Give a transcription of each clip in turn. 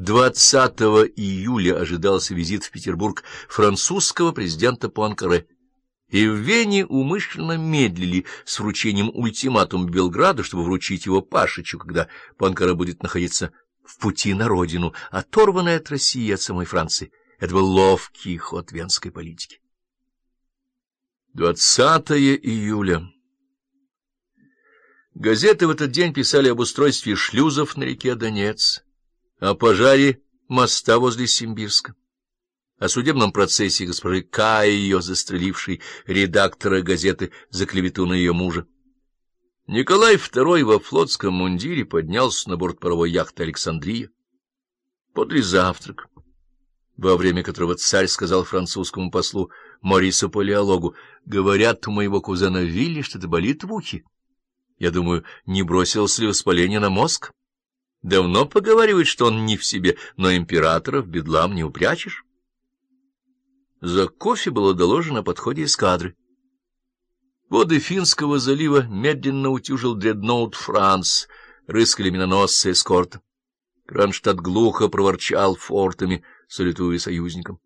20 июля ожидался визит в Петербург французского президента Пуанкаре, и в Вене умышленно медлили с вручением ультиматум Белграду, чтобы вручить его Пашичу, когда Пуанкаре будет находиться в пути на родину, оторванной от России и от самой Франции. Это был ловкий ход венской политики. 20 июля. Газеты в этот день писали об устройстве шлюзов на реке Донец, о пожаре моста возле Симбирска, о судебном процессе госпожи Кайо, застрелившей редактора газеты за клевету на ее мужа. Николай II во флотском мундире поднялся на борт паровой яхты «Александрия». Подли завтрак, во время которого царь сказал французскому послу Морису Палеологу, «Говорят у моего кузена Вилли, что-то болит в ухе. Я думаю, не бросилось ли воспаление на мозг?» Давно поговаривают, что он не в себе, но императора в бедлам не упрячешь. За кофе было доложено о подходе эскадры. Воды Финского залива медленно утюжил дредноут «Франс», рыскали миноносцы эскорта. Кронштадт глухо проворчал фортами, салютуя союзникам.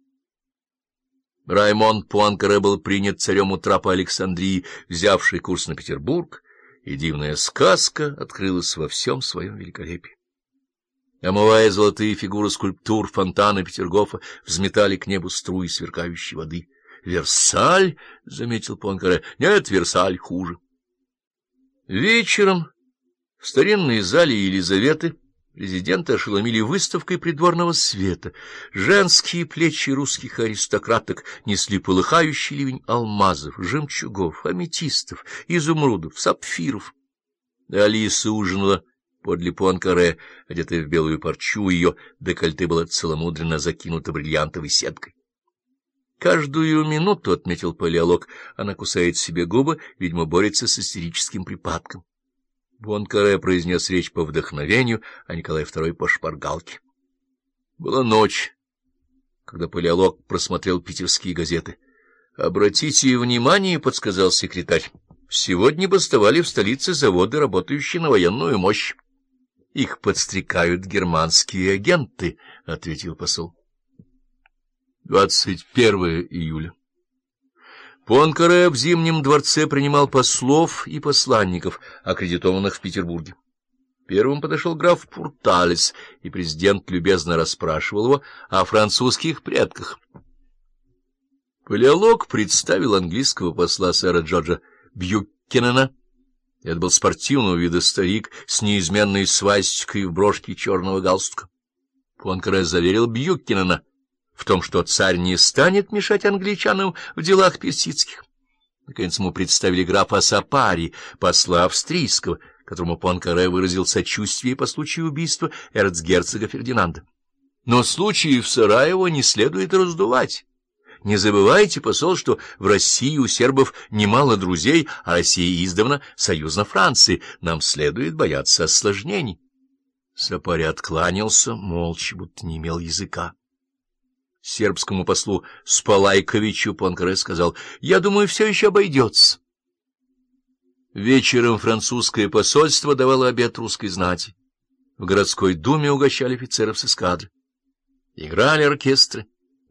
Раймонд Пуанкаре был принят царем у трапа Александрии, взявший курс на Петербург, и дивная сказка открылась во всем своем великолепии. Омывая золотые фигуры скульптур фонтана Петергофа, взметали к небу струи сверкающей воды. «Версаль!» — заметил Понкаре. «Нет, Версаль хуже». Вечером в старинной зале Елизаветы президента ошеломили выставкой придворного света. Женские плечи русских аристократок несли полыхающий ливень алмазов, жемчугов, аметистов, изумрудов, сапфиров. Алиса ужинала подле Пуанкаре, одетая в белую парчу, ее декольте было целомудренно закинуто бриллиантовой сеткой. Каждую минуту, — отметил палеолог, — она кусает себе губы, видимо, борется с истерическим припадком. Пуанкаре произнес речь по вдохновению, а Николай II по шпаргалке. Была ночь, когда палеолог просмотрел питерские газеты. — Обратите внимание, — подсказал секретарь, — сегодня бастовали в столице заводы, работающие на военную мощь. — Их подстрекают германские агенты, — ответил посол. 21 июля. Пуанкаре в Зимнем дворце принимал послов и посланников, аккредитованных в Петербурге. Первым подошел граф Пурталес, и президент любезно расспрашивал его о французских предках. Палеолог представил английского посла сэра Джорджа Бьюкенена, это был спортивного вида старик с неизменной свастикой в брошке черного галстука. Пуанкаре заверил Бьюкинена в том, что царь не станет мешать англичанам в делах персидских. Наконец ему представили графа Сапари, посла австрийского, которому Пуанкаре выразил сочувствие по случаю убийства эрцгерцога Фердинанда. Но случаи в Сараево не следует раздувать. Не забывайте, посол, что в России у сербов немало друзей, а Россия издавна союзна Франции. Нам следует бояться осложнений. Сапари откланялся, молча, будто не имел языка. Сербскому послу Спалайковичу Панкаре сказал, «Я думаю, все еще обойдется». Вечером французское посольство давало обед русской знати. В городской думе угощали офицеров с эскадры. Играли оркестры.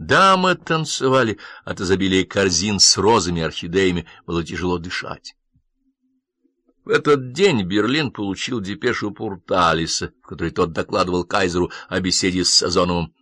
Дамы танцевали, от изобилия корзин с розами и орхидеями было тяжело дышать. В этот день Берлин получил депешу Пурталиса, в которой тот докладывал кайзеру о беседе с Сазоновым.